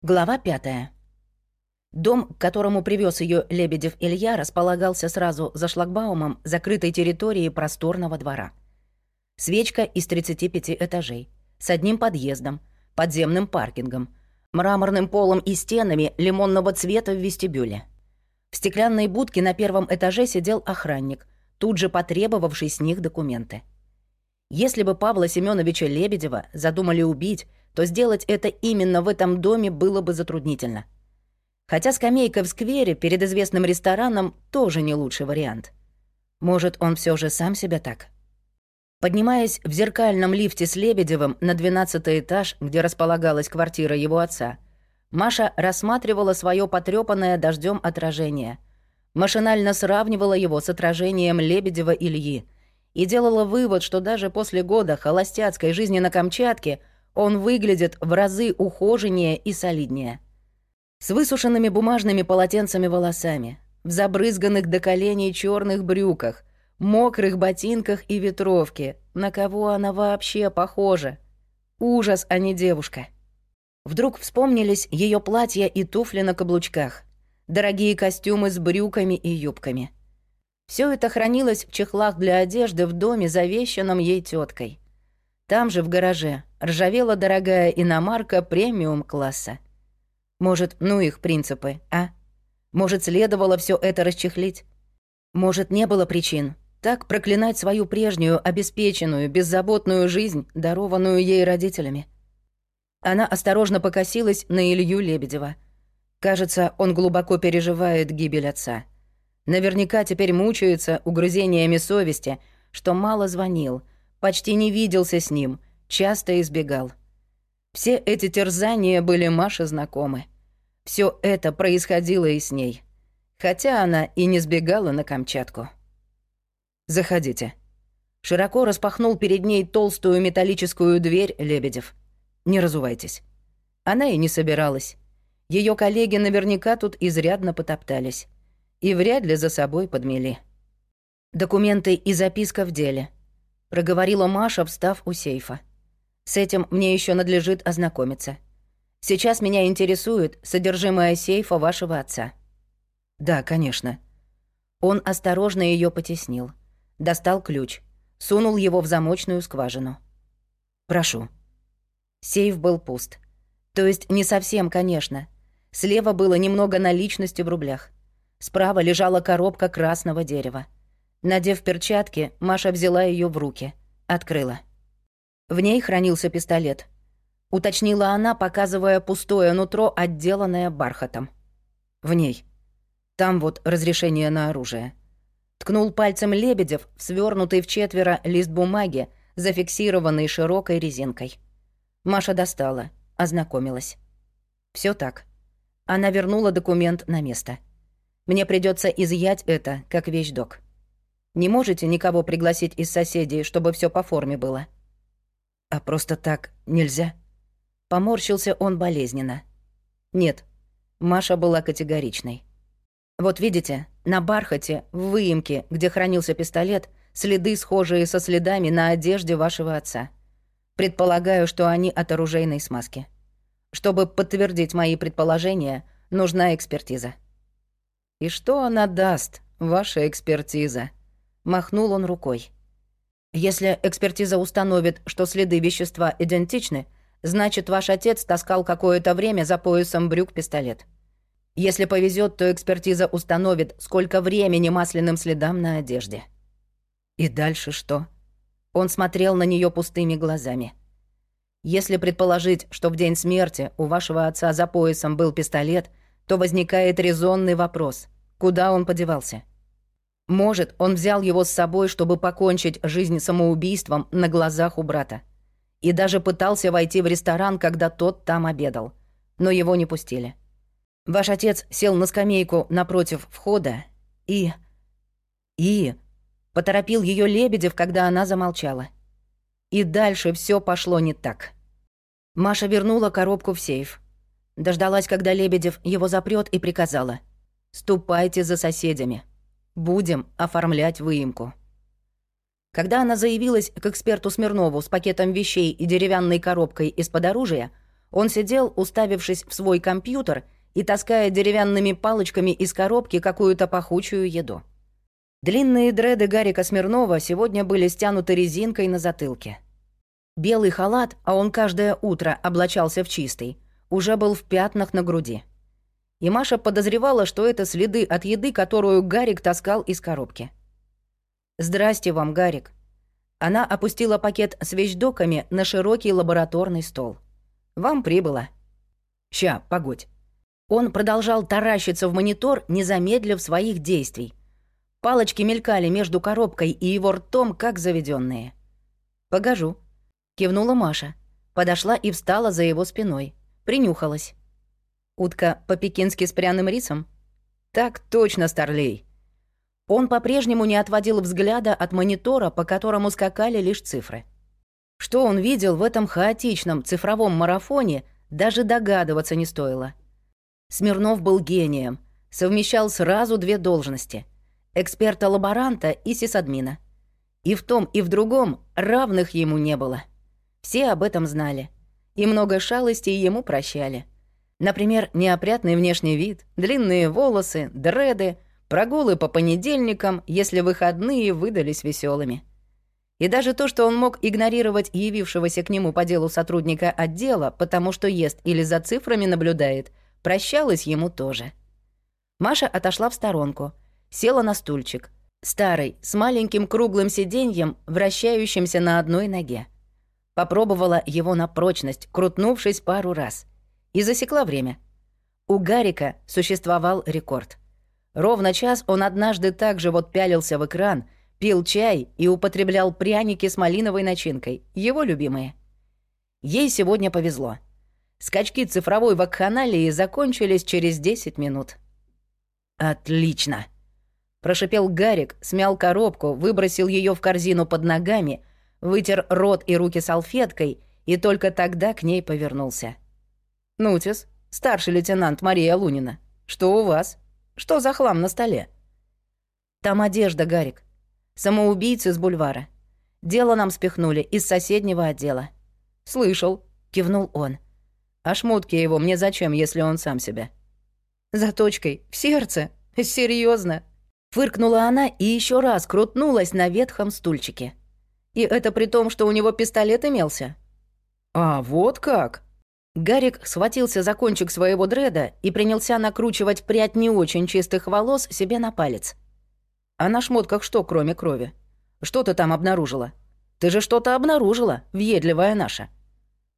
Глава пятая. Дом, к которому привез ее Лебедев Илья, располагался сразу за шлагбаумом закрытой территории просторного двора. Свечка из 35 этажей, с одним подъездом, подземным паркингом, мраморным полом и стенами лимонного цвета в вестибюле. В стеклянной будке на первом этаже сидел охранник, тут же потребовавший с них документы. Если бы Павла Семеновича Лебедева задумали убить, то сделать это именно в этом доме было бы затруднительно. Хотя скамейка в сквере перед известным рестораном тоже не лучший вариант. Может, он все же сам себя так? Поднимаясь в зеркальном лифте с Лебедевым на 12 этаж, где располагалась квартира его отца, Маша рассматривала свое потрепанное дождем отражение. Машинально сравнивала его с отражением Лебедева Ильи и делала вывод, что даже после года холостяцкой жизни на Камчатке – он выглядит в разы ухоженнее и солиднее. С высушенными бумажными полотенцами волосами, в забрызганных до коленей черных брюках, мокрых ботинках и ветровке. На кого она вообще похожа? Ужас, а не девушка. Вдруг вспомнились ее платья и туфли на каблучках, дорогие костюмы с брюками и юбками. Все это хранилось в чехлах для одежды в доме, завещанном ей теткой. Там же, в гараже, ржавела дорогая иномарка премиум-класса. Может, ну их принципы, а? Может, следовало все это расчехлить? Может, не было причин так проклинать свою прежнюю, обеспеченную, беззаботную жизнь, дарованную ей родителями? Она осторожно покосилась на Илью Лебедева. Кажется, он глубоко переживает гибель отца. Наверняка теперь мучается угрызениями совести, что мало звонил — почти не виделся с ним, часто избегал. Все эти терзания были Маше знакомы. Все это происходило и с ней, хотя она и не сбегала на Камчатку. «Заходите». Широко распахнул перед ней толстую металлическую дверь Лебедев. «Не разувайтесь». Она и не собиралась. Ее коллеги наверняка тут изрядно потоптались. И вряд ли за собой подмели. Документы и записка в деле — проговорила Маша, встав у сейфа. С этим мне еще надлежит ознакомиться. Сейчас меня интересует содержимое сейфа вашего отца. Да, конечно. Он осторожно ее потеснил, достал ключ, сунул его в замочную скважину. Прошу. Сейф был пуст. То есть не совсем, конечно. Слева было немного наличности в рублях. Справа лежала коробка красного дерева. Надев перчатки, Маша взяла ее в руки. Открыла. В ней хранился пистолет. Уточнила она, показывая пустое нутро, отделанное бархатом. В ней. Там вот разрешение на оружие. Ткнул пальцем Лебедев в свернутый в четверо лист бумаги, зафиксированный широкой резинкой. Маша достала, ознакомилась. Все так. Она вернула документ на место. Мне придется изъять это, как вещдок. Не можете никого пригласить из соседей, чтобы все по форме было? А просто так нельзя? Поморщился он болезненно. Нет. Маша была категоричной. Вот видите, на бархате, в выемке, где хранился пистолет, следы, схожие со следами на одежде вашего отца. Предполагаю, что они от оружейной смазки. Чтобы подтвердить мои предположения, нужна экспертиза. И что она даст, ваша экспертиза? Махнул он рукой. Если экспертиза установит, что следы вещества идентичны, значит, ваш отец таскал какое-то время за поясом брюк пистолет. Если повезет, то экспертиза установит, сколько времени масляным следам на одежде. И дальше что? Он смотрел на нее пустыми глазами. Если предположить, что в день смерти у вашего отца за поясом был пистолет, то возникает резонный вопрос. Куда он подевался? Может, он взял его с собой, чтобы покончить жизнь самоубийством на глазах у брата. И даже пытался войти в ресторан, когда тот там обедал. Но его не пустили. Ваш отец сел на скамейку напротив входа и... И... Поторопил ее Лебедев, когда она замолчала. И дальше все пошло не так. Маша вернула коробку в сейф. Дождалась, когда Лебедев его запрет и приказала. «Ступайте за соседями». Будем оформлять выемку. Когда она заявилась к эксперту Смирнову с пакетом вещей и деревянной коробкой из-под оружия, Он сидел, уставившись в свой компьютер и таская деревянными палочками из коробки какую-то пахучую еду. Длинные дреды Гарика Смирнова сегодня были стянуты резинкой на затылке. Белый халат, а он каждое утро облачался в чистый, уже был в пятнах на груди. И Маша подозревала, что это следы от еды, которую Гарик таскал из коробки. «Здрасте вам, Гарик». Она опустила пакет с вещдоками на широкий лабораторный стол. «Вам прибыло». «Ща, погодь». Он продолжал таращиться в монитор, не замедлив своих действий. Палочки мелькали между коробкой и его ртом, как заведенные. «Погожу», — кивнула Маша. Подошла и встала за его спиной. Принюхалась. «Утка по-пекински с пряным рисом?» «Так точно, Старлей». Он по-прежнему не отводил взгляда от монитора, по которому скакали лишь цифры. Что он видел в этом хаотичном цифровом марафоне, даже догадываться не стоило. Смирнов был гением, совмещал сразу две должности — эксперта-лаборанта и сисадмина. И в том, и в другом равных ему не было. Все об этом знали. И много шалостей ему прощали. Например, неопрятный внешний вид, длинные волосы, дреды, прогулы по понедельникам, если выходные выдались веселыми. И даже то, что он мог игнорировать явившегося к нему по делу сотрудника отдела, потому что ест или за цифрами наблюдает, прощалось ему тоже. Маша отошла в сторонку — Села на стульчик. Старый, с маленьким круглым сиденьем, вращающимся на одной ноге. Попробовала его на прочность, крутнувшись пару раз. И засекла время. У Гарика существовал рекорд. Ровно час он однажды также вот пялился в экран, пил чай и употреблял пряники с малиновой начинкой, его любимые. Ей сегодня повезло. Скачки цифровой вакханалии закончились через 10 минут. «Отлично!» Прошипел Гарик, смял коробку, выбросил ее в корзину под ногами, вытер рот и руки салфеткой и только тогда к ней повернулся. «Нутис, старший лейтенант Мария Лунина, что у вас? Что за хлам на столе?» «Там одежда, Гарик. Самоубийцы с бульвара. Дело нам спихнули из соседнего отдела». «Слышал», — кивнул он. «А шмотки его мне зачем, если он сам себя?» «Заточкой в сердце? Серьезно? Фыркнула она и еще раз крутнулась на ветхом стульчике. И это при том, что у него пистолет имелся. «А, вот как!» Гарик схватился за кончик своего дреда и принялся накручивать прядь не очень чистых волос себе на палец. «А на шмотках что, кроме крови? Что ты там обнаружила? Ты же что-то обнаружила, въедливая наша».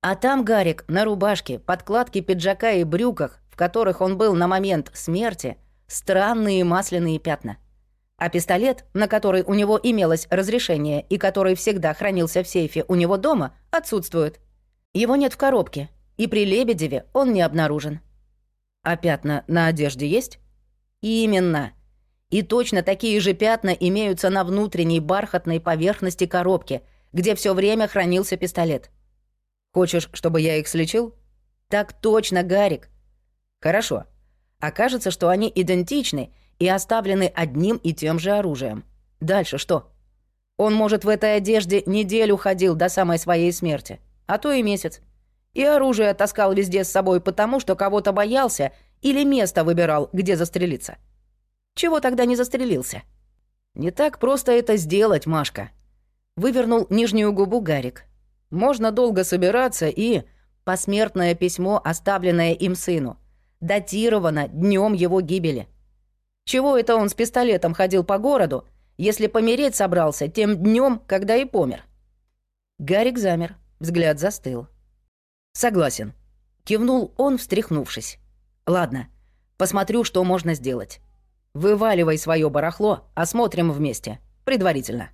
А там Гарик на рубашке, подкладке пиджака и брюках, в которых он был на момент смерти, странные масляные пятна. А пистолет, на который у него имелось разрешение и который всегда хранился в сейфе у него дома, отсутствует. Его нет в коробке, и при Лебедеве он не обнаружен. А пятна на одежде есть? Именно. И точно такие же пятна имеются на внутренней бархатной поверхности коробки, где все время хранился пистолет. Хочешь, чтобы я их слечил? Так точно, Гарик. Хорошо. Окажется, что они идентичны и оставлены одним и тем же оружием. Дальше что? Он, может, в этой одежде неделю ходил до самой своей смерти, а то и месяц. И оружие таскал везде с собой потому, что кого-то боялся или место выбирал, где застрелиться. Чего тогда не застрелился? Не так просто это сделать, Машка. Вывернул нижнюю губу Гарик. Можно долго собираться и... Посмертное письмо, оставленное им сыну — датировано днем его гибели. Чего это он с пистолетом ходил по городу, если помереть собрался тем днем, когда и помер? Гарик замер, взгляд застыл. «Согласен», — кивнул он, встряхнувшись. «Ладно, посмотрю, что можно сделать. Вываливай свое барахло, осмотрим вместе, предварительно».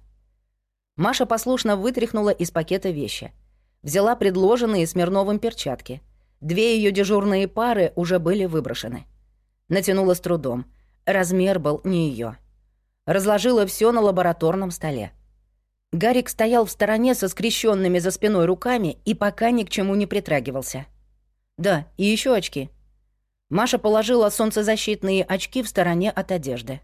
Маша послушно вытряхнула из пакета вещи. Взяла предложенные Смирновым перчатки — Две ее дежурные пары уже были выброшены. Натянула с трудом. Размер был не ее. Разложила все на лабораторном столе. Гарик стоял в стороне со скрещенными за спиной руками и пока ни к чему не притрагивался. Да, и еще очки. Маша положила солнцезащитные очки в стороне от одежды.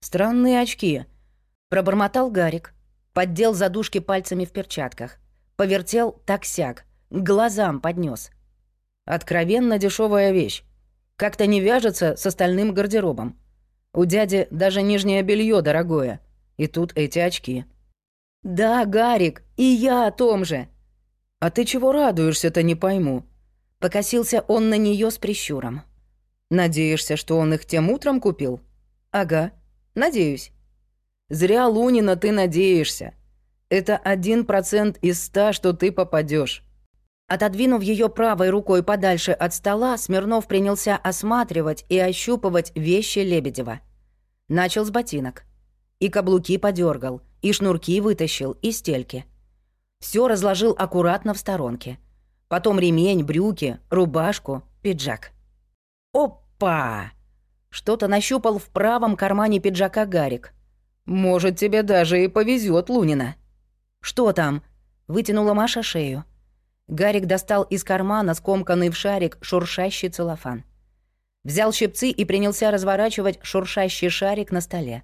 «Странные очки», — пробормотал Гарик. Поддел задушки пальцами в перчатках. Повертел так-сяк, к глазам поднес. Откровенно дешевая вещь. Как-то не вяжется с остальным гардеробом. У дяди даже нижнее белье дорогое. И тут эти очки. «Да, Гарик, и я о том же!» «А ты чего радуешься-то, не пойму?» Покосился он на нее с прищуром. «Надеешься, что он их тем утром купил?» «Ага, надеюсь». «Зря, Лунина, ты надеешься. Это один процент из ста, что ты попадешь. Отодвинув ее правой рукой подальше от стола, Смирнов принялся осматривать и ощупывать вещи Лебедева. Начал с ботинок. И каблуки подергал, и шнурки вытащил, и стельки. Все разложил аккуратно в сторонке. Потом ремень, брюки, рубашку, пиджак. Опа! Что-то нащупал в правом кармане пиджака Гарик. «Может, тебе даже и повезет, Лунина». «Что там?» — вытянула Маша шею. Гарик достал из кармана скомканный в шарик шуршащий целлофан. Взял щипцы и принялся разворачивать шуршащий шарик на столе.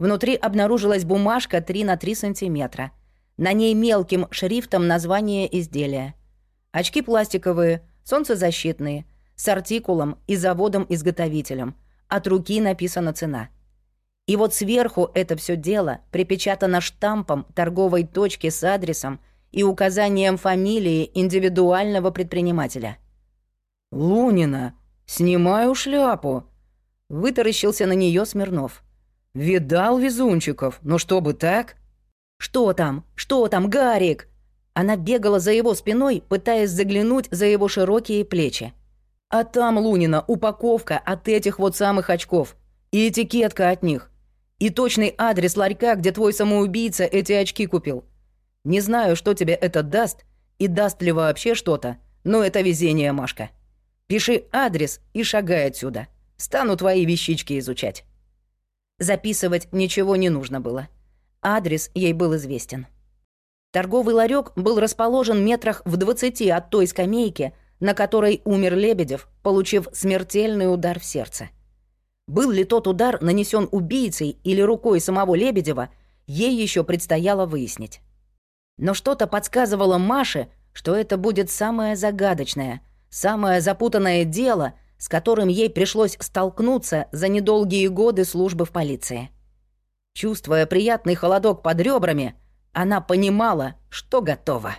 Внутри обнаружилась бумажка 3 на 3 сантиметра. На ней мелким шрифтом название изделия. Очки пластиковые, солнцезащитные, с артикулом и заводом-изготовителем. От руки написана цена. И вот сверху это все дело припечатано штампом торговой точки с адресом – и указанием фамилии индивидуального предпринимателя. «Лунина, снимаю шляпу!» Вытаращился на нее Смирнов. «Видал везунчиков, но чтобы так?» «Что там? Что там, Гарик?» Она бегала за его спиной, пытаясь заглянуть за его широкие плечи. «А там, Лунина, упаковка от этих вот самых очков. И этикетка от них. И точный адрес ларька, где твой самоубийца эти очки купил. Не знаю, что тебе это даст, и даст ли вообще что-то, но это везение, Машка. Пиши адрес и шагай отсюда. Стану твои вещички изучать». Записывать ничего не нужно было. Адрес ей был известен. Торговый ларек был расположен метрах в двадцати от той скамейки, на которой умер Лебедев, получив смертельный удар в сердце. Был ли тот удар нанесен убийцей или рукой самого Лебедева, ей еще предстояло выяснить. Но что-то подсказывало Маше, что это будет самое загадочное, самое запутанное дело, с которым ей пришлось столкнуться за недолгие годы службы в полиции. Чувствуя приятный холодок под ребрами, она понимала, что готова.